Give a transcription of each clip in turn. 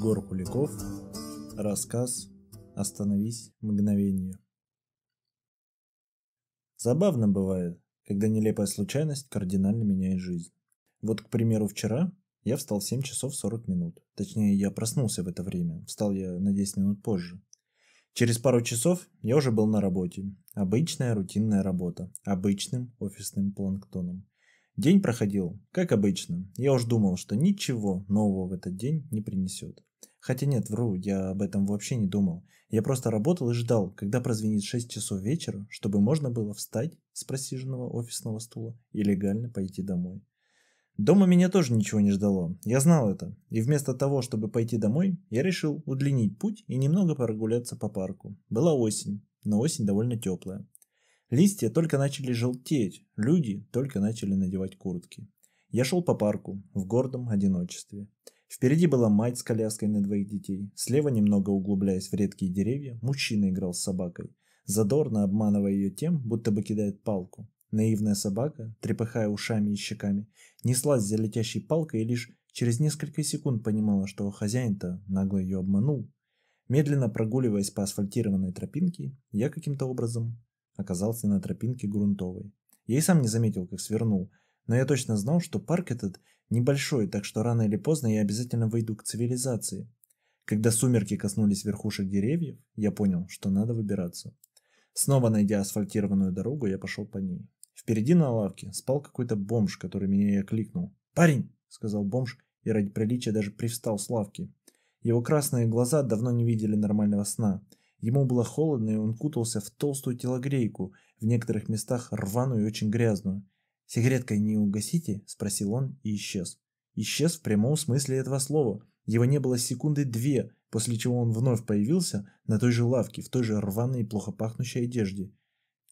Егор Куликов. Рассказ «Остановись мгновение». Забавно бывает, когда нелепая случайность кардинально меняет жизнь. Вот, к примеру, вчера я встал в 7 часов 40 минут. Точнее, я проснулся в это время. Встал я на 10 минут позже. Через пару часов я уже был на работе. Обычная рутинная работа. Обычным офисным планктоном. День проходил, как обычно. Я уж думал, что ничего нового в этот день не принесет. Хотя нет, вру, я об этом вообще не думал. Я просто работал и ждал, когда прозвенит 6 часов вечера, чтобы можно было встать с просиженного офисного стула и легально пойти домой. Дома меня тоже ничего не ждало, я знал это, и вместо того, чтобы пойти домой, я решил удлинить путь и немного прогуляться по парку. Была осень, но осень довольно теплая. Листья только начали желтеть, люди только начали надевать куртки. Я шел по парку, в гордом одиночестве. Впереди была мать с коляской на двоих детей. Слева, немного углубляясь в редкие деревья, мужчина играл с собакой, задорно обманывая ее тем, будто бы кидает палку. Наивная собака, трепыхая ушами и щеками, неслась за летящей палкой и лишь через несколько секунд понимала, что хозяин-то нагло ее обманул. Медленно прогуливаясь по асфальтированной тропинке, я каким-то образом оказался на тропинке грунтовой. Я и сам не заметил, как свернул, но я точно знал, что парк этот небольшой, так что рано или поздно я обязательно выйду к цивилизации. Когда сумерки коснулись верхушек деревьев, я понял, что надо выбираться. Снова найдя асфальтированную дорогу, я пошел по ней. Впереди на лавке спал какой-то бомж, который меня и окликнул. «Парень!» — сказал бомж, и ради приличия даже привстал с лавки. Его красные глаза давно не видели нормального сна. Ему было холодно, и он кутался в толстую телогрейку, в некоторых местах рваную и очень грязную. «Сигареткой не угасите?» – спросил он и исчез. Исчез в прямом смысле этого слова. Его не было секунды две, после чего он вновь появился на той же лавке, в той же рваной и плохо пахнущей одежде.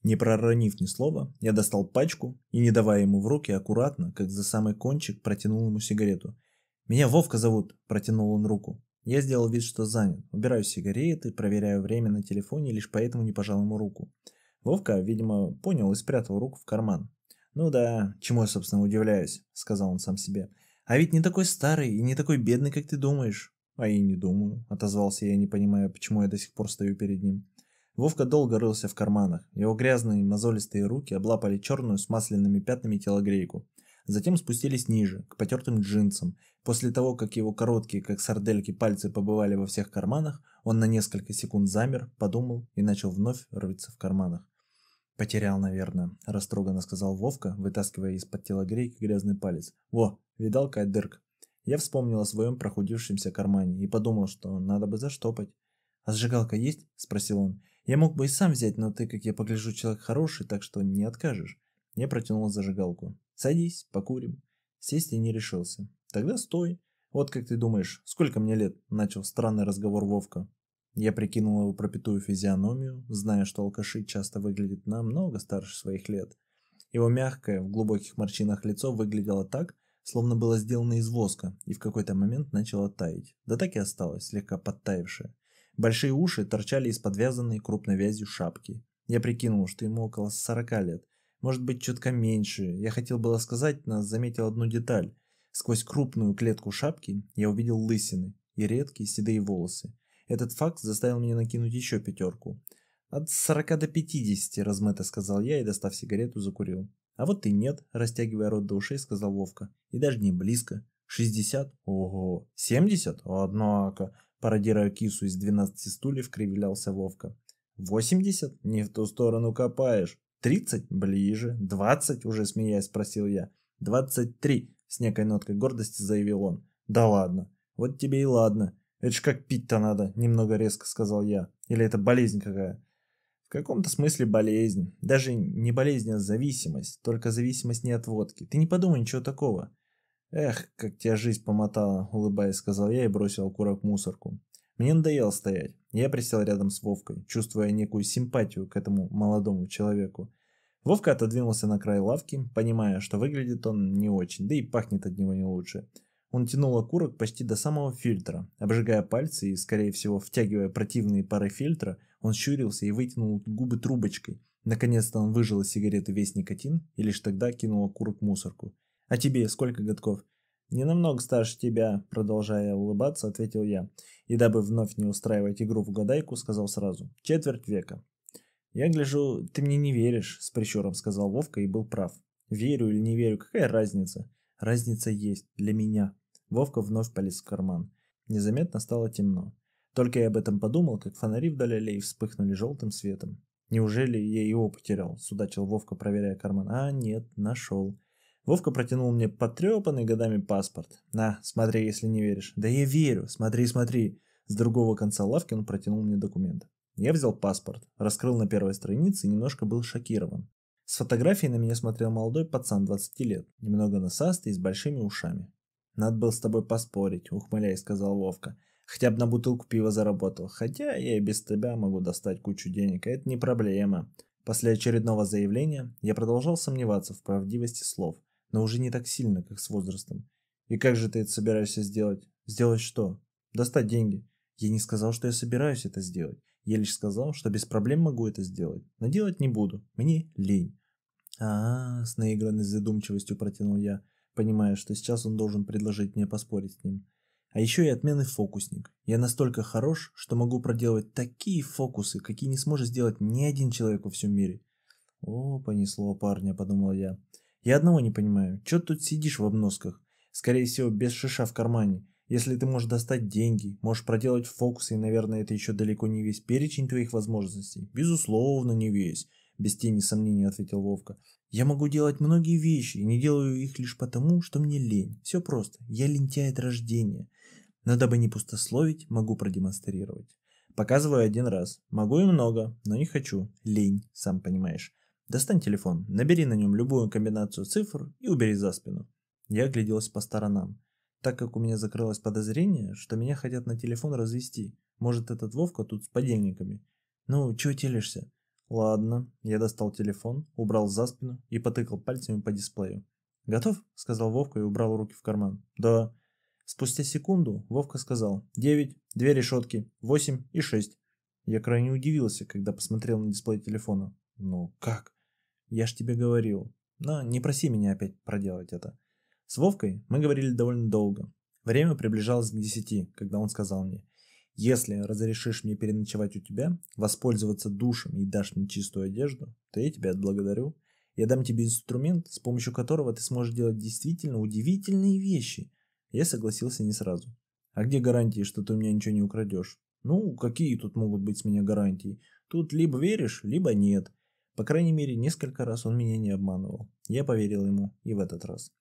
Не проронив ни слова, я достал пачку и, не давая ему в руки, аккуратно, как за самый кончик, протянул ему сигарету. «Меня Вовка зовут», – протянул он руку. Я сделал вид, что занят. Убираю сигареты, проверяю время на телефоне, лишь поэтому не пожал ему руку. Вовка, видимо, понял и спрятал руку в карман. «Ну да, чему я, собственно, удивляюсь», — сказал он сам себе. «А ведь не такой старый и не такой бедный, как ты думаешь». «А и не думаю», — отозвался я, не понимая, почему я до сих пор стою перед ним. Вовка долго рылся в карманах. Его грязные мозолистые руки облапали черную с масляными пятнами телогрейку. Затем спустились ниже, к потертым джинсам, После того, как его короткие, как сардельки, пальцы побывали во всех карманах, он на несколько секунд замер, подумал и начал вновь рыться в карманах. «Потерял, наверное», – растроганно сказал Вовка, вытаскивая из-под тела грейки грязный палец. «Во, видал, Кать дырк?» Я вспомнил о своем прохудившемся кармане и подумал, что надо бы заштопать. «А сжигалка есть?» – спросил он. «Я мог бы и сам взять, но ты, как я погляжу, человек хороший, так что не откажешь». Я протянул зажигалку. «Садись, покурим». Сесть я не решился. Тогда стой. Вот как ты думаешь, сколько мне лет? Начал странный разговор Вовка. Я прикинул его пропитую физиономию, зная, что алкаши часто выглядят намного старше своих лет. Его мягкое, в глубоких морщинах лицо выглядело так, словно было сделано из воска, и в какой-то момент начало таять. Да так и осталось, слегка подтаявшее. Большие уши торчали из подвязанной крупной вязью шапки. Я прикинул, что ему около 40 лет. Может быть, чутка меньше. Я хотел было сказать, но заметил одну деталь. Сквозь крупную клетку шапки я увидел лысины и редкие седые волосы. Этот факт заставил меня накинуть еще пятерку. «От сорока до пятидесяти», — размыто сказал я и, достав сигарету, закурил. «А вот и нет», — растягивая рот до ушей, сказал Вовка. «И даже не близко. Шестьдесят? Ого! Семьдесят? Однако!» Пародируя кису из двенадцати стульев, кривлялся Вовка. «Восемьдесят? Не в ту сторону копаешь. Тридцать? Ближе. Двадцать?» — уже смеясь спросил я. «Двадцать три!» С некой ноткой гордости заявил он. Да ладно. Вот тебе и ладно. Это ж как пить-то надо, немного резко сказал я. Или это болезнь какая? В каком-то смысле болезнь. Даже не болезнь, а зависимость. Только зависимость не от водки. Ты не подумай ничего такого. Эх, как тебя жизнь помотала, улыбаясь, сказал я и бросил окурок в мусорку. Мне надоело стоять. Я присел рядом с Вовкой, чувствуя некую симпатию к этому молодому человеку. Вовка отодвинулся на край лавки, понимая, что выглядит он не очень, да и пахнет от него не лучше. Он тянул окурок почти до самого фильтра. Обжигая пальцы и, скорее всего, втягивая противные пары фильтра, он щурился и вытянул губы трубочкой. Наконец-то он выжил из сигареты весь никотин и лишь тогда кинул окурок в мусорку. «А тебе сколько годков?» «Не намного старше тебя», — продолжая улыбаться, ответил я. И дабы вновь не устраивать игру в угадайку, сказал сразу. «Четверть века». «Я гляжу, ты мне не веришь», — с прищуром сказал Вовка и был прав. «Верю или не верю, какая разница?» «Разница есть. Для меня». Вовка вновь полез в карман. Незаметно стало темно. Только я об этом подумал, как фонари вдали аллеи вспыхнули желтым светом. Неужели я его потерял? Судачил Вовка, проверяя карман. А, нет, нашел. Вовка протянул мне потрепанный годами паспорт. На, смотри, если не веришь. Да я верю, смотри, смотри. С другого конца лавки он протянул мне документ. Я взял паспорт, раскрыл на первой странице и немножко был шокирован. С фотографией на меня смотрел молодой пацан 20 лет, немного насастый и с большими ушами. «Надо было с тобой поспорить», — ухмыляясь, сказал Вовка. «Хотя бы на бутылку пива заработал. Хотя я и без тебя могу достать кучу денег, а это не проблема». После очередного заявления я продолжал сомневаться в правдивости слов но уже не так сильно, как с возрастом. И как же ты это собираешься сделать? Сделать что? Достать деньги. Я не сказал, что я собираюсь это сделать. Я лишь сказал, что без проблем могу это сделать. Но делать не буду. Мне лень. А, с наигранной задумчивостью протянул я, понимая, что сейчас он должен предложить мне поспорить с ним. А еще я отменный фокусник. Я настолько хорош, что могу проделывать такие фокусы, какие не сможет сделать ни один человек во всем мире. О, понесло парня, подумал я. Я одного не понимаю. Чё тут сидишь в обносках? Скорее всего, без шиша в кармане. Если ты можешь достать деньги, можешь проделать фокусы, и, наверное, это еще далеко не весь перечень твоих возможностей. Безусловно, не весь. Без тени сомнений ответил Вовка. Я могу делать многие вещи, и не делаю их лишь потому, что мне лень. Все просто. Я лентяй от рождения. Но дабы не пустословить, могу продемонстрировать. Показываю один раз. Могу и много, но не хочу. Лень, сам понимаешь. Достань телефон, набери на нем любую комбинацию цифр и убери за спину. Я огляделась по сторонам, так как у меня закрылось подозрение, что меня хотят на телефон развести. Может, этот Вовка тут с подельниками. Ну, чего телишься? Ладно, я достал телефон, убрал за спину и потыкал пальцами по дисплею. «Готов?» – сказал Вовка и убрал руки в карман. «Да». Спустя секунду Вовка сказал «Девять, две решетки, восемь и шесть». Я крайне удивился, когда посмотрел на дисплей телефона. «Ну как?» Я ж тебе говорил. Но не проси меня опять проделать это. С Вовкой мы говорили довольно долго. Время приближалось к десяти, когда он сказал мне, если разрешишь мне переночевать у тебя, воспользоваться душем и дашь мне чистую одежду, то я тебя отблагодарю. Я дам тебе инструмент, с помощью которого ты сможешь делать действительно удивительные вещи. Я согласился не сразу. А где гарантии, что ты у меня ничего не украдешь? Ну, какие тут могут быть с меня гарантии? Тут либо веришь, либо нет. По крайней мере, несколько раз он меня не обманывал. Я поверил ему и в этот раз.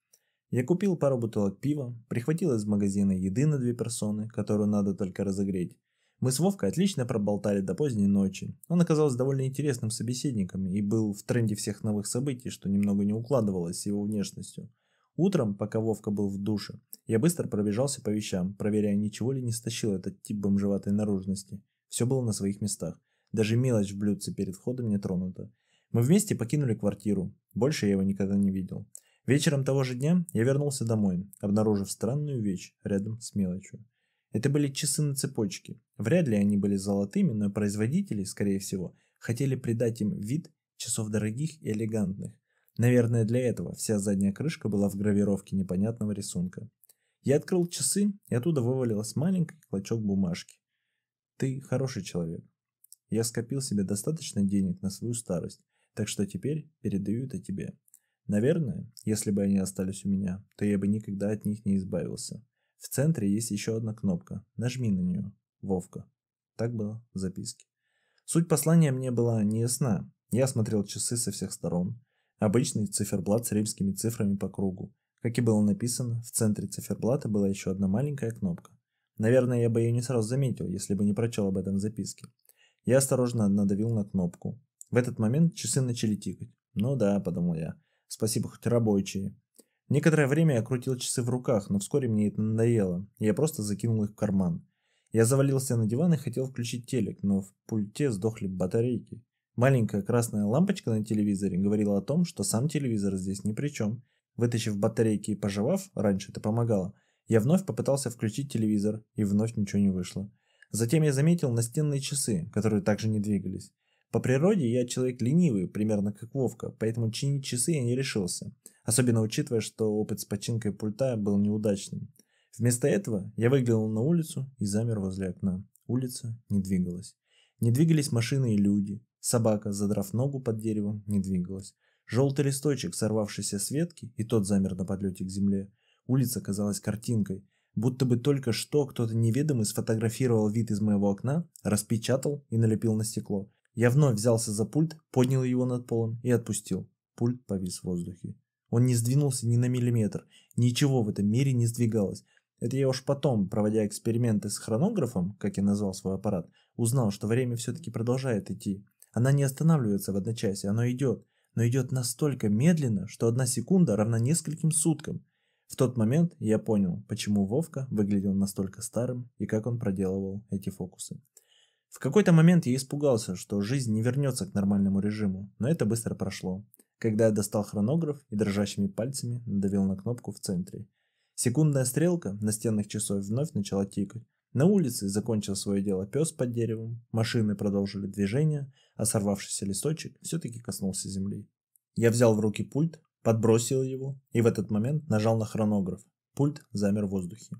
Я купил пару бутылок пива, прихватил из магазина еды на две персоны, которую надо только разогреть. Мы с Вовкой отлично проболтали до поздней ночи. Он оказался довольно интересным собеседником и был в тренде всех новых событий, что немного не укладывалось с его внешностью. Утром, пока Вовка был в душе, я быстро пробежался по вещам, проверяя, ничего ли не стащил этот тип бомжеватой наружности. Все было на своих местах. Даже мелочь в блюдце перед входом не тронута. Мы вместе покинули квартиру. Больше я его никогда не видел. Вечером того же дня я вернулся домой, обнаружив странную вещь рядом с мелочью. Это были часы на цепочке. Вряд ли они были золотыми, но производители, скорее всего, хотели придать им вид часов дорогих и элегантных. Наверное, для этого вся задняя крышка была в гравировке непонятного рисунка. Я открыл часы, и оттуда вывалилась маленький клочок бумажки. Ты хороший человек. Я скопил себе достаточно денег на свою старость, так что теперь передаю это тебе. Наверное, если бы они остались у меня, то я бы никогда от них не избавился. В центре есть еще одна кнопка. Нажми на нее. Вовка. Так было в записке. Суть послания мне была не ясна. Я смотрел часы со всех сторон. Обычный циферблат с римскими цифрами по кругу. Как и было написано, в центре циферблата была еще одна маленькая кнопка. Наверное, я бы ее не сразу заметил, если бы не прочел об этом в записке. Я осторожно надавил на кнопку. В этот момент часы начали тикать. Ну да, подумал я. Спасибо, хоть рабочие. Некоторое время я крутил часы в руках, но вскоре мне это надоело, и я просто закинул их в карман. Я завалился на диван и хотел включить телек, но в пульте сдохли батарейки. Маленькая красная лампочка на телевизоре говорила о том, что сам телевизор здесь ни при чем. Вытащив батарейки и пожевав, раньше это помогало, я вновь попытался включить телевизор, и вновь ничего не вышло. Затем я заметил настенные часы, которые также не двигались. По природе я человек ленивый, примерно как Вовка, поэтому чинить часы я не решился. Особенно учитывая, что опыт с починкой пульта был неудачным. Вместо этого я выглянул на улицу и замер возле окна. Улица не двигалась. Не двигались машины и люди. Собака, задрав ногу под деревом, не двигалась. Желтый листочек, сорвавшийся с ветки, и тот замер на подлете к земле. Улица казалась картинкой, будто бы только что кто-то неведомый сфотографировал вид из моего окна, распечатал и налепил на стекло. Я вновь взялся за пульт, поднял его над полом и отпустил. Пульт повис в воздухе. Он не сдвинулся ни на миллиметр. Ничего в этом мире не сдвигалось. Это я уж потом, проводя эксперименты с хронографом, как я назвал свой аппарат, узнал, что время все-таки продолжает идти. Она не останавливается в одночасье, оно идет но идет настолько медленно, что одна секунда равна нескольким суткам. В тот момент я понял, почему Вовка выглядел настолько старым и как он проделывал эти фокусы. В какой-то момент я испугался, что жизнь не вернется к нормальному режиму, но это быстро прошло. Когда я достал хронограф и дрожащими пальцами надавил на кнопку в центре. Секундная стрелка настенных часов вновь начала тикать. На улице закончил свое дело пес под деревом, машины продолжили движение, а сорвавшийся листочек все-таки коснулся земли. Я взял в руки пульт, подбросил его и в этот момент нажал на хронограф. Пульт замер в воздухе.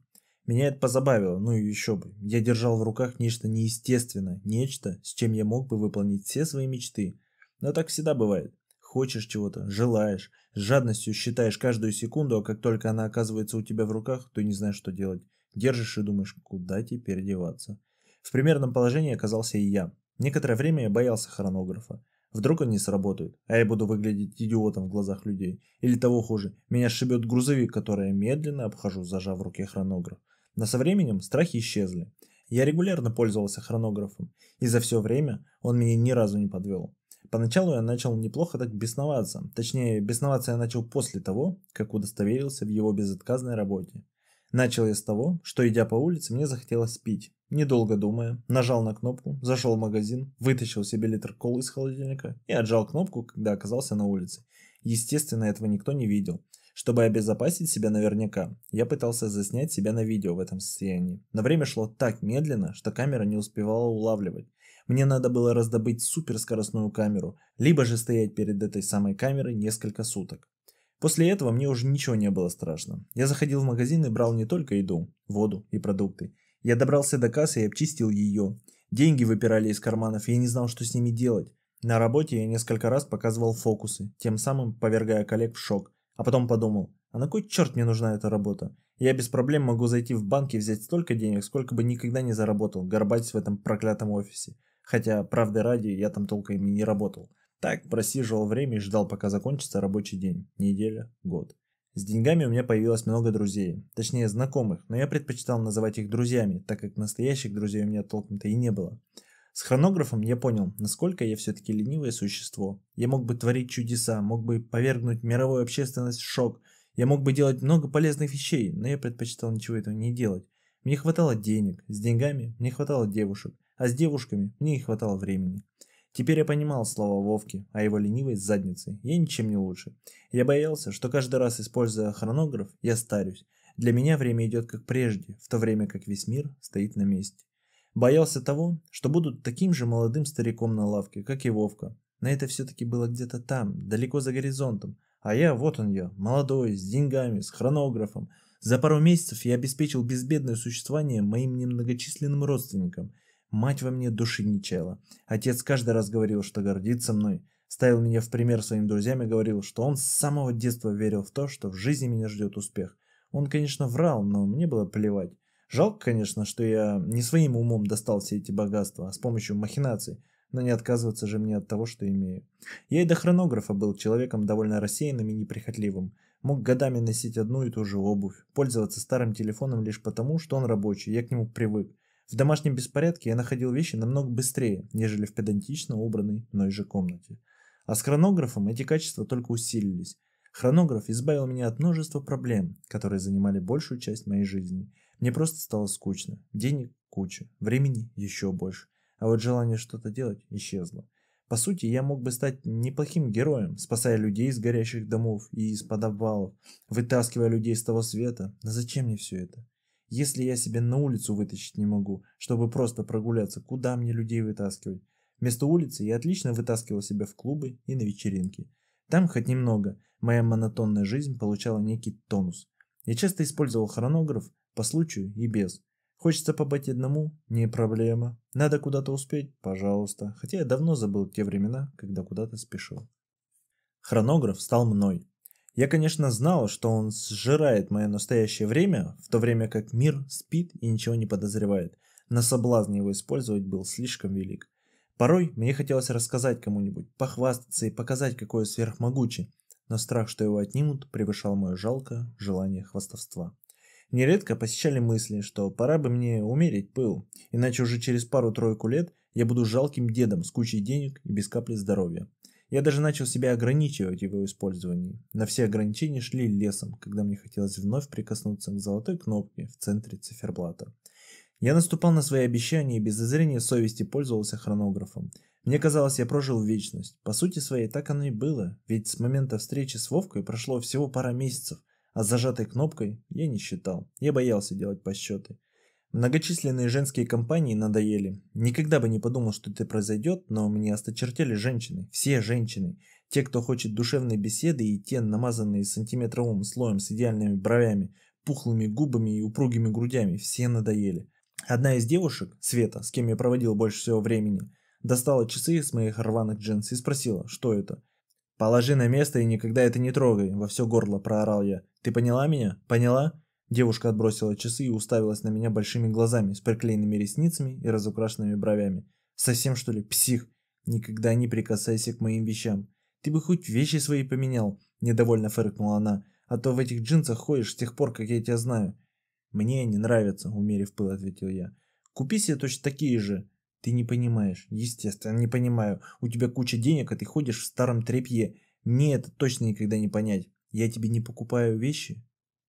Меня это позабавило, ну и еще бы. Я держал в руках нечто неестественное, нечто, с чем я мог бы выполнить все свои мечты. Но так всегда бывает. Хочешь чего-то, желаешь, с жадностью считаешь каждую секунду, а как только она оказывается у тебя в руках, то не знаешь, что делать. Держишь и думаешь, куда теперь деваться. В примерном положении оказался и я. Некоторое время я боялся хронографа. Вдруг он не сработает, а я буду выглядеть идиотом в глазах людей. Или того хуже, меня шибет грузовик, который я медленно обхожу, зажав в руке хронограф. Но со временем страхи исчезли. Я регулярно пользовался хронографом, и за все время он меня ни разу не подвел. Поначалу я начал неплохо так бесноваться. Точнее, бесноваться я начал после того, как удостоверился в его безотказной работе. Начал я с того, что идя по улице, мне захотелось пить. Недолго думая, нажал на кнопку, зашел в магазин, вытащил себе литр колы из холодильника и отжал кнопку, когда оказался на улице. Естественно, этого никто не видел. Чтобы обезопасить себя наверняка, я пытался заснять себя на видео в этом состоянии. Но время шло так медленно, что камера не успевала улавливать. Мне надо было раздобыть суперскоростную камеру, либо же стоять перед этой самой камерой несколько суток. После этого мне уже ничего не было страшно. Я заходил в магазин и брал не только еду, воду и продукты. Я добрался до кассы и обчистил ее. Деньги выпирали из карманов, и я не знал, что с ними делать. На работе я несколько раз показывал фокусы, тем самым повергая коллег в шок. А потом подумал, а на кой черт мне нужна эта работа? Я без проблем могу зайти в банк и взять столько денег, сколько бы никогда не заработал, горбать в этом проклятом офисе. Хотя, правды ради, я там толком и не работал. Так просиживал время и ждал, пока закончится рабочий день. Неделя, год. С деньгами у меня появилось много друзей, точнее знакомых, но я предпочитал называть их друзьями, так как настоящих друзей у меня толком-то и не было. С хронографом я понял, насколько я все-таки ленивое существо. Я мог бы творить чудеса, мог бы повергнуть мировую общественность в шок, я мог бы делать много полезных вещей, но я предпочитал ничего этого не делать. Мне хватало денег, с деньгами мне хватало девушек, а с девушками мне не хватало времени. Теперь я понимал слова Вовки о его ленивой заднице. Я ничем не лучше. Я боялся, что каждый раз, используя хронограф, я старюсь. Для меня время идет как прежде, в то время как весь мир стоит на месте. Боялся того, что буду таким же молодым стариком на лавке, как и Вовка. Но это все-таки было где-то там, далеко за горизонтом. А я, вот он я, молодой, с деньгами, с хронографом. За пару месяцев я обеспечил безбедное существование моим немногочисленным родственникам – Мать во мне души не чаяла. Отец каждый раз говорил, что гордится мной. Ставил меня в пример своим друзьям и говорил, что он с самого детства верил в то, что в жизни меня ждет успех. Он, конечно, врал, но мне было плевать. Жалко, конечно, что я не своим умом достал все эти богатства, а с помощью махинаций, но не отказываться же мне от того, что имею. Я и до хронографа был человеком довольно рассеянным и неприхотливым. Мог годами носить одну и ту же обувь, пользоваться старым телефоном лишь потому, что он рабочий, я к нему привык. В домашнем беспорядке я находил вещи намного быстрее, нежели в педантично убранной мной же комнате. А с хронографом эти качества только усилились. Хронограф избавил меня от множества проблем, которые занимали большую часть моей жизни. Мне просто стало скучно. Денег куча, времени еще больше. А вот желание что-то делать исчезло. По сути, я мог бы стать неплохим героем, спасая людей из горящих домов и из подвалов, вытаскивая людей с того света. Но зачем мне все это? Если я себя на улицу вытащить не могу, чтобы просто прогуляться, куда мне людей вытаскивать? Вместо улицы я отлично вытаскивал себя в клубы и на вечеринки. Там хоть немного моя монотонная жизнь получала некий тонус. Я часто использовал хронограф по случаю и без. Хочется побыть одному? Не проблема. Надо куда-то успеть? Пожалуйста. Хотя я давно забыл те времена, когда куда-то спешил. Хронограф стал мной. Я, конечно, знал, что он сжирает мое настоящее время, в то время как мир спит и ничего не подозревает. Но соблазн его использовать был слишком велик. Порой мне хотелось рассказать кому-нибудь, похвастаться и показать, какое сверхмогучий, но страх, что его отнимут, превышал мое жалкое желание хвастовства. Нередко посещали мысли, что пора бы мне умерить пыл, иначе уже через пару-тройку лет я буду жалким дедом с кучей денег и без капли здоровья. Я даже начал себя ограничивать его использовании. На все ограничения шли лесом, когда мне хотелось вновь прикоснуться к золотой кнопке в центре циферблата. Я наступал на свои обещания и без зазрения совести пользовался хронографом. Мне казалось, я прожил вечность. По сути своей так оно и было, ведь с момента встречи с Вовкой прошло всего пара месяцев, а зажатой кнопкой я не считал. Я боялся делать подсчеты. Многочисленные женские компании надоели. Никогда бы не подумал, что это произойдет, но мне осточертели женщины. Все женщины. Те, кто хочет душевной беседы и те, намазанные сантиметровым слоем с идеальными бровями, пухлыми губами и упругими грудями, все надоели. Одна из девушек, Света, с кем я проводил больше всего времени, достала часы с моих рваных джинс и спросила, что это. «Положи на место и никогда это не трогай», – во все горло проорал я. «Ты поняла меня? Поняла?» Девушка отбросила часы и уставилась на меня большими глазами, с приклеенными ресницами и разукрашенными бровями. «Совсем что ли, псих? Никогда не прикасайся к моим вещам. Ты бы хоть вещи свои поменял», – недовольно фыркнула она. «А то в этих джинсах ходишь с тех пор, как я тебя знаю». «Мне не нравятся», – умерив пыл, ответил я. «Купи себе точно такие же». «Ты не понимаешь». «Естественно, не понимаю. У тебя куча денег, а ты ходишь в старом тряпье. Мне это точно никогда не понять. Я тебе не покупаю вещи,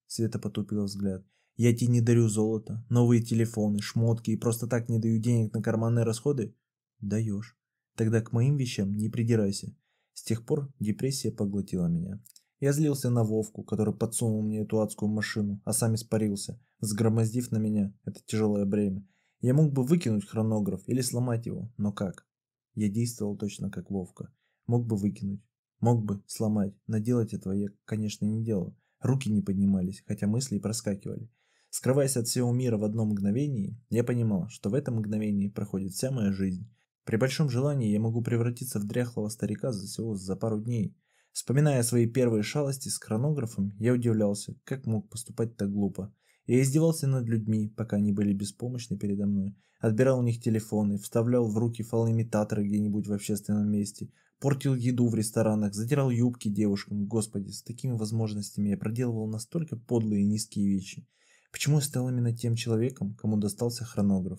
Света потупила взгляд. Я тебе не дарю золото, новые телефоны, шмотки и просто так не даю денег на карманные расходы? Даешь. Тогда к моим вещам не придирайся. С тех пор депрессия поглотила меня. Я злился на Вовку, который подсунул мне эту адскую машину, а сам испарился, сгромоздив на меня это тяжелое бремя. Я мог бы выкинуть хронограф или сломать его, но как? Я действовал точно как Вовка. Мог бы выкинуть, мог бы сломать, но делать этого я, конечно, не делал. Руки не поднимались, хотя мысли и проскакивали. Скрываясь от всего мира в одно мгновение, я понимал, что в этом мгновении проходит вся моя жизнь. При большом желании я могу превратиться в дряхлого старика за всего за пару дней. Вспоминая свои первые шалости с хронографом, я удивлялся, как мог поступать так глупо. Я издевался над людьми, пока они были беспомощны передо мной. Отбирал у них телефоны, вставлял в руки фалоимитаторы где-нибудь в общественном месте, Портил еду в ресторанах, задирал юбки девушкам. Господи, с такими возможностями я проделывал настолько подлые и низкие вещи. Почему я стал именно тем человеком, кому достался хронограф?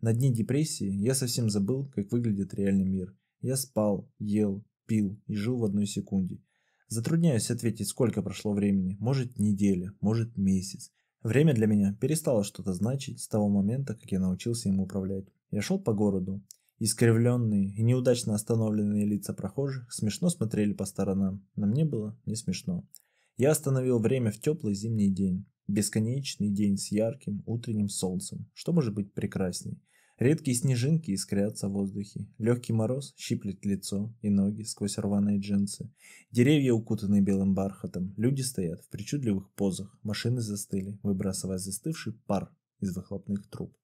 На дне депрессии я совсем забыл, как выглядит реальный мир. Я спал, ел, пил и жил в одной секунде. Затрудняюсь ответить, сколько прошло времени. Может неделя, может месяц. Время для меня перестало что-то значить с того момента, как я научился им управлять. Я шел по городу. Искривленные и неудачно остановленные лица прохожих смешно смотрели по сторонам, но мне было не смешно. Я остановил время в теплый зимний день. Бесконечный день с ярким утренним солнцем. Что может быть прекрасней? Редкие снежинки искрятся в воздухе. Легкий мороз щиплет лицо и ноги сквозь рваные джинсы. Деревья укутаны белым бархатом. Люди стоят в причудливых позах. Машины застыли, выбрасывая застывший пар из выхлопных труб.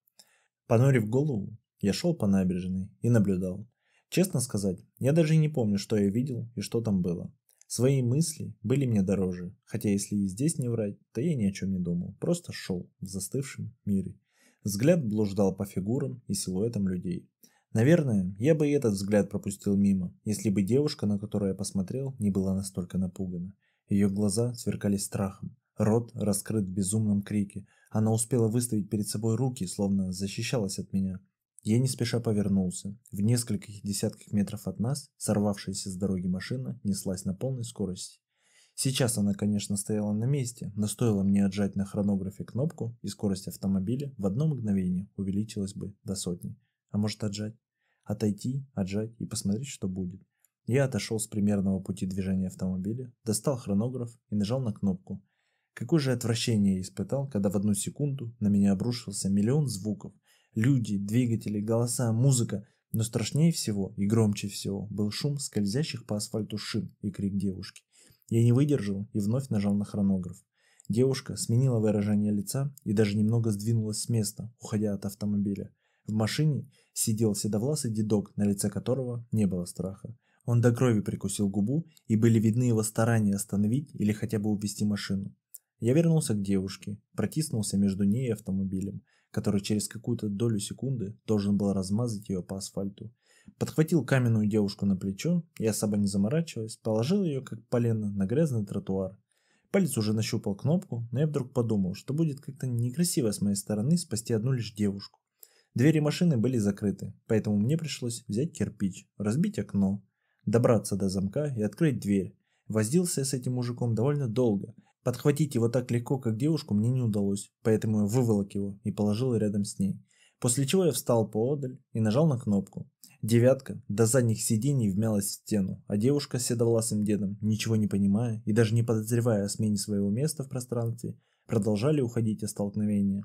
Понурив голову, я шел по набережной и наблюдал. Честно сказать, я даже не помню, что я видел и что там было. Свои мысли были мне дороже, хотя если и здесь не врать, то я ни о чем не думал, просто шел в застывшем мире. Взгляд блуждал по фигурам и силуэтам людей. Наверное, я бы и этот взгляд пропустил мимо, если бы девушка, на которую я посмотрел, не была настолько напугана. Ее глаза сверкали страхом, рот раскрыт в безумном крике. Она успела выставить перед собой руки, словно защищалась от меня. Я не спеша повернулся. В нескольких десятках метров от нас сорвавшаяся с дороги машина неслась на полной скорости. Сейчас она, конечно, стояла на месте, но стоило мне отжать на хронографе кнопку, и скорость автомобиля в одно мгновение увеличилась бы до сотни. А может отжать? Отойти, отжать и посмотреть, что будет. Я отошел с примерного пути движения автомобиля, достал хронограф и нажал на кнопку. Какое же отвращение я испытал, когда в одну секунду на меня обрушился миллион звуков – Люди, двигатели, голоса, музыка. Но страшнее всего и громче всего был шум скользящих по асфальту шин и крик девушки. Я не выдержал и вновь нажал на хронограф. Девушка сменила выражение лица и даже немного сдвинулась с места, уходя от автомобиля. В машине сидел седовласый дедок, на лице которого не было страха. Он до крови прикусил губу, и были видны его старания остановить или хотя бы увести машину. Я вернулся к девушке, протиснулся между ней и автомобилем, который через какую-то долю секунды должен был размазать ее по асфальту. Подхватил каменную девушку на плечо и, особо не заморачиваясь, положил ее как полено на грязный тротуар. Палец уже нащупал кнопку, но я вдруг подумал, что будет как-то некрасиво с моей стороны спасти одну лишь девушку. Двери машины были закрыты, поэтому мне пришлось взять кирпич, разбить окно, добраться до замка и открыть дверь. Возился с этим мужиком довольно долго. Подхватить его так легко, как девушку, мне не удалось, поэтому я выволок его и положил рядом с ней. После чего я встал поодаль и нажал на кнопку. Девятка до задних сидений вмялась в стену, а девушка с седовласым дедом, ничего не понимая и даже не подозревая о смене своего места в пространстве, продолжали уходить от столкновения.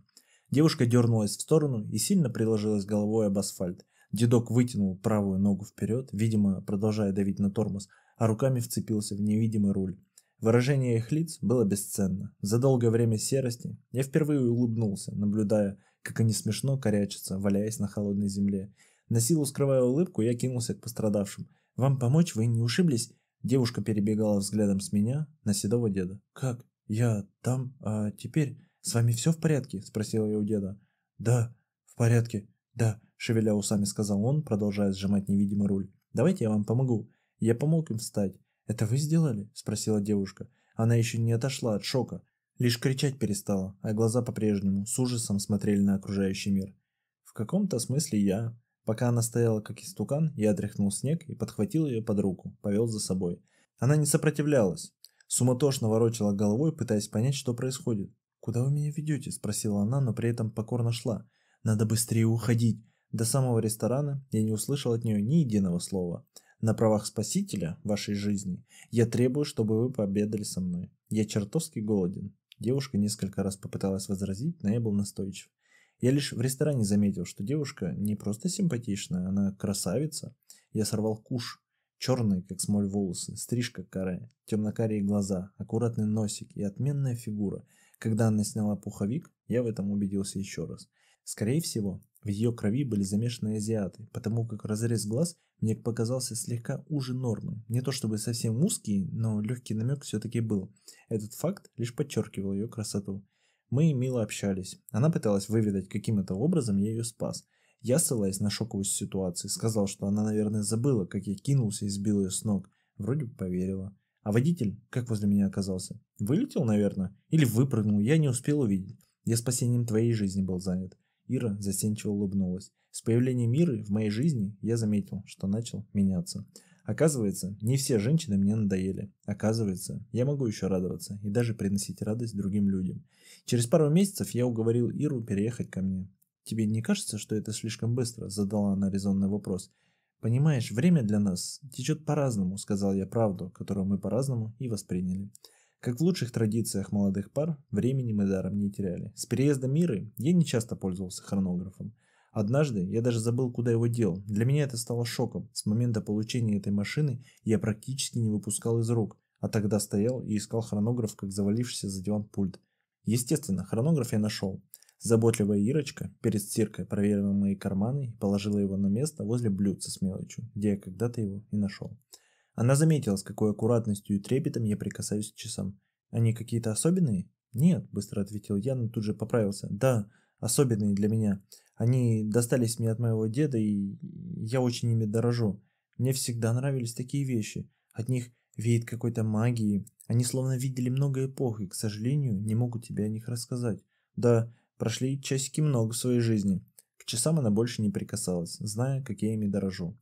Девушка дернулась в сторону и сильно приложилась головой об асфальт. Дедок вытянул правую ногу вперед, видимо, продолжая давить на тормоз, а руками вцепился в невидимый руль. Выражение их лиц было бесценно. За долгое время серости я впервые улыбнулся, наблюдая, как они смешно корячатся, валяясь на холодной земле. На силу скрывая улыбку, я кинулся к пострадавшим. «Вам помочь? Вы не ушиблись?» Девушка перебегала взглядом с меня на седого деда. «Как? Я там? А теперь? С вами все в порядке?» – спросила я у деда. «Да, в порядке. Да, шевеля усами сказал он, продолжая сжимать невидимый руль. «Давайте я вам помогу». Я помог им встать. «Это вы сделали?» – спросила девушка. Она еще не отошла от шока, лишь кричать перестала, а глаза по-прежнему с ужасом смотрели на окружающий мир. В каком-то смысле я. Пока она стояла как истукан, я отряхнул снег и подхватил ее под руку, повел за собой. Она не сопротивлялась. Суматошно ворочала головой, пытаясь понять, что происходит. «Куда вы меня ведете?» – спросила она, но при этом покорно шла. «Надо быстрее уходить. До самого ресторана я не услышал от нее ни единого слова. На правах спасителя вашей жизни я требую, чтобы вы пообедали со мной. Я чертовски голоден. Девушка несколько раз попыталась возразить, но я был настойчив. Я лишь в ресторане заметил, что девушка не просто симпатичная, она красавица. Я сорвал куш. Черные, как смоль волосы, стрижка каре, темно-карие глаза, аккуратный носик и отменная фигура. Когда она сняла пуховик, я в этом убедился еще раз. Скорее всего, в ее крови были замешаны азиаты, потому как разрез глаз мне показался слегка уже нормы. Не то чтобы совсем узкий, но легкий намек все-таки был. Этот факт лишь подчеркивал ее красоту. Мы мило общались. Она пыталась выведать, каким это образом я ее спас. Я, ссылаясь на шоковую ситуацию, сказал, что она, наверное, забыла, как я кинулся и сбил ее с ног. Вроде бы поверила. А водитель, как возле меня оказался? Вылетел, наверное? Или выпрыгнул, я не успел увидеть. Я спасением твоей жизни был занят. Ира застенчиво улыбнулась. С появлением Иры в моей жизни я заметил, что начал меняться. Оказывается, не все женщины мне надоели. Оказывается, я могу еще радоваться и даже приносить радость другим людям. Через пару месяцев я уговорил Иру переехать ко мне. «Тебе не кажется, что это слишком быстро?» – задала она резонный вопрос. «Понимаешь, время для нас течет по-разному», – сказал я правду, которую мы по-разному и восприняли. Как в лучших традициях молодых пар, времени мы даром не теряли. С переездом Миры я не часто пользовался хронографом. Однажды я даже забыл, куда его дел. Для меня это стало шоком. С момента получения этой машины я практически не выпускал из рук, а тогда стоял и искал хронограф, как завалившийся за диван пульт. Естественно, хронограф я нашел. Заботливая Ирочка перед стиркой проверила мои карманы и положила его на место возле блюдца с мелочью, где я когда-то его и нашел. Она заметила, с какой аккуратностью и трепетом я прикасаюсь к часам. «Они какие-то особенные?» «Нет», — быстро ответил я, но тут же поправился. «Да, особенные для меня. Они достались мне от моего деда, и я очень ими дорожу. Мне всегда нравились такие вещи. От них веет какой-то магией. Они словно видели много эпох, и, к сожалению, не могут тебе о них рассказать. Да, прошли часики много в своей жизни. К часам она больше не прикасалась, зная, как я ими дорожу.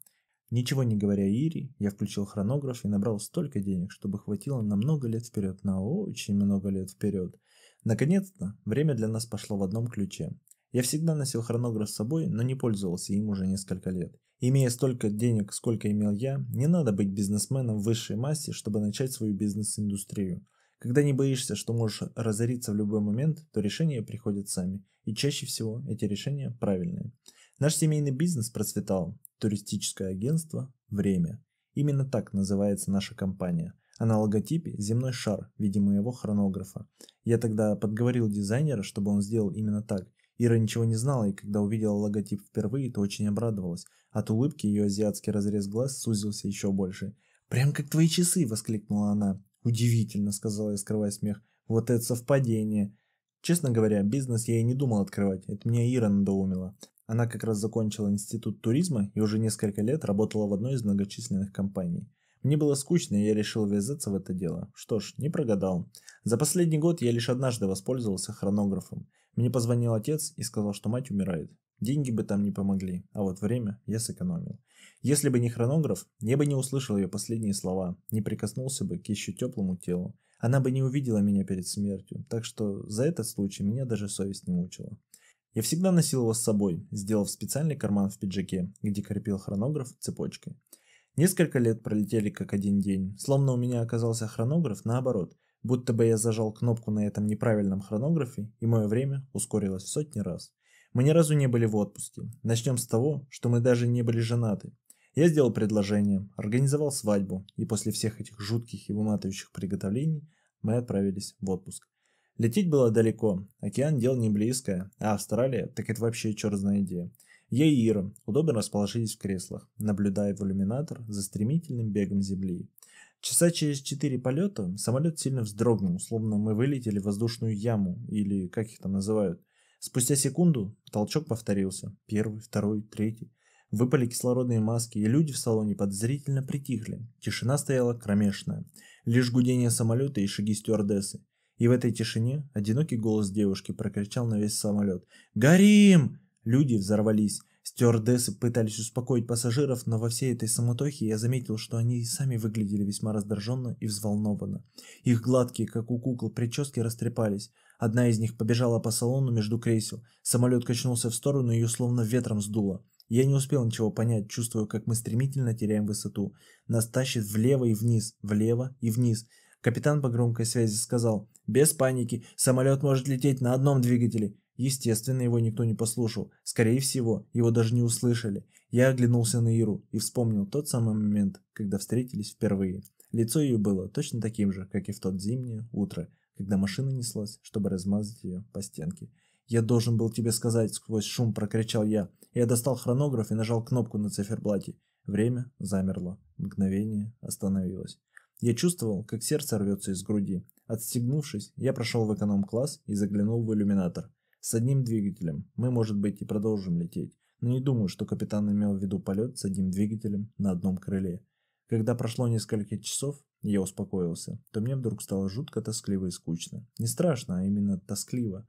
Ничего не говоря Ире, я включил хронограф и набрал столько денег, чтобы хватило на много лет вперед, на очень много лет вперед. Наконец-то время для нас пошло в одном ключе. Я всегда носил хронограф с собой, но не пользовался им уже несколько лет. Имея столько денег, сколько имел я, не надо быть бизнесменом в высшей массе, чтобы начать свою бизнес-индустрию. Когда не боишься, что можешь разориться в любой момент, то решения приходят сами. И чаще всего эти решения правильные. Наш семейный бизнес процветал. Туристическое агентство «Время». Именно так называется наша компания. А на логотипе земной шар в виде моего хронографа. Я тогда подговорил дизайнера, чтобы он сделал именно так. Ира ничего не знала, и когда увидела логотип впервые, то очень обрадовалась. От улыбки ее азиатский разрез глаз сузился еще больше. «Прям как твои часы!» – воскликнула она. «Удивительно!» – сказала я, скрывая смех. «Вот это совпадение!» Честно говоря, бизнес я и не думал открывать. Это меня Ира надоумила. Она как раз закончила институт туризма и уже несколько лет работала в одной из многочисленных компаний. Мне было скучно, и я решил ввязаться в это дело. Что ж, не прогадал. За последний год я лишь однажды воспользовался хронографом. Мне позвонил отец и сказал, что мать умирает. Деньги бы там не помогли, а вот время я сэкономил. Если бы не хронограф, я бы не услышал ее последние слова, не прикоснулся бы к еще теплому телу. Она бы не увидела меня перед смертью, так что за этот случай меня даже совесть не мучила. Я всегда носил его с собой, сделав специальный карман в пиджаке, где крепил хронограф цепочкой. Несколько лет пролетели как один день, словно у меня оказался хронограф наоборот, будто бы я зажал кнопку на этом неправильном хронографе, и мое время ускорилось в сотни раз. Мы ни разу не были в отпуске. Начнем с того, что мы даже не были женаты. Я сделал предложение, организовал свадьбу, и после всех этих жутких и выматывающих приготовлений мы отправились в отпуск. Лететь было далеко, океан дел не близкое, а Австралия, так это вообще черная идея. Я и Ира удобно расположились в креслах, наблюдая в иллюминатор за стремительным бегом Земли. Часа через четыре полета самолет сильно вздрогнул, словно мы вылетели в воздушную яму, или как их там называют. Спустя секунду толчок повторился. Первый, второй, третий. Выпали кислородные маски, и люди в салоне подозрительно притихли. Тишина стояла кромешная. Лишь гудение самолета и шаги стюардессы. И в этой тишине одинокий голос девушки прокричал на весь самолет. «Горим!» Люди взорвались. Стюардессы пытались успокоить пассажиров, но во всей этой самотохе я заметил, что они и сами выглядели весьма раздраженно и взволнованно. Их гладкие, как у кукол, прически растрепались. Одна из них побежала по салону между кресел. Самолет качнулся в сторону, ее словно ветром сдуло. Я не успел ничего понять, чувствую, как мы стремительно теряем высоту. Нас тащит влево и вниз, влево и вниз. Капитан по громкой связи сказал, без паники, самолет может лететь на одном двигателе. Естественно, его никто не послушал. Скорее всего, его даже не услышали. Я оглянулся на Иру и вспомнил тот самый момент, когда встретились впервые. Лицо ее было точно таким же, как и в тот зимнее утро, когда машина неслась, чтобы размазать ее по стенке. «Я должен был тебе сказать», — сквозь шум прокричал я. Я достал хронограф и нажал кнопку на циферблате. Время замерло. Мгновение остановилось. Я чувствовал, как сердце рвется из груди. Отстегнувшись, я прошел в эконом-класс и заглянул в иллюминатор. С одним двигателем мы, может быть, и продолжим лететь, но не думаю, что капитан имел в виду полет с одним двигателем на одном крыле. Когда прошло несколько часов, я успокоился, то мне вдруг стало жутко тоскливо и скучно. Не страшно, а именно тоскливо.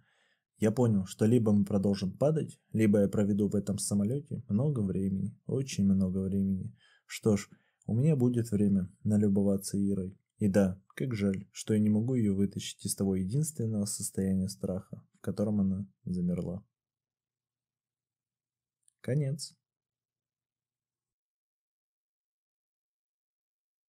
Я понял, что либо мы продолжим падать, либо я проведу в этом самолете много времени, очень много времени. Что ж, у меня будет время налюбоваться Ирой. И да, как жаль, что я не могу ее вытащить из того единственного состояния страха, в котором она замерла. Конец.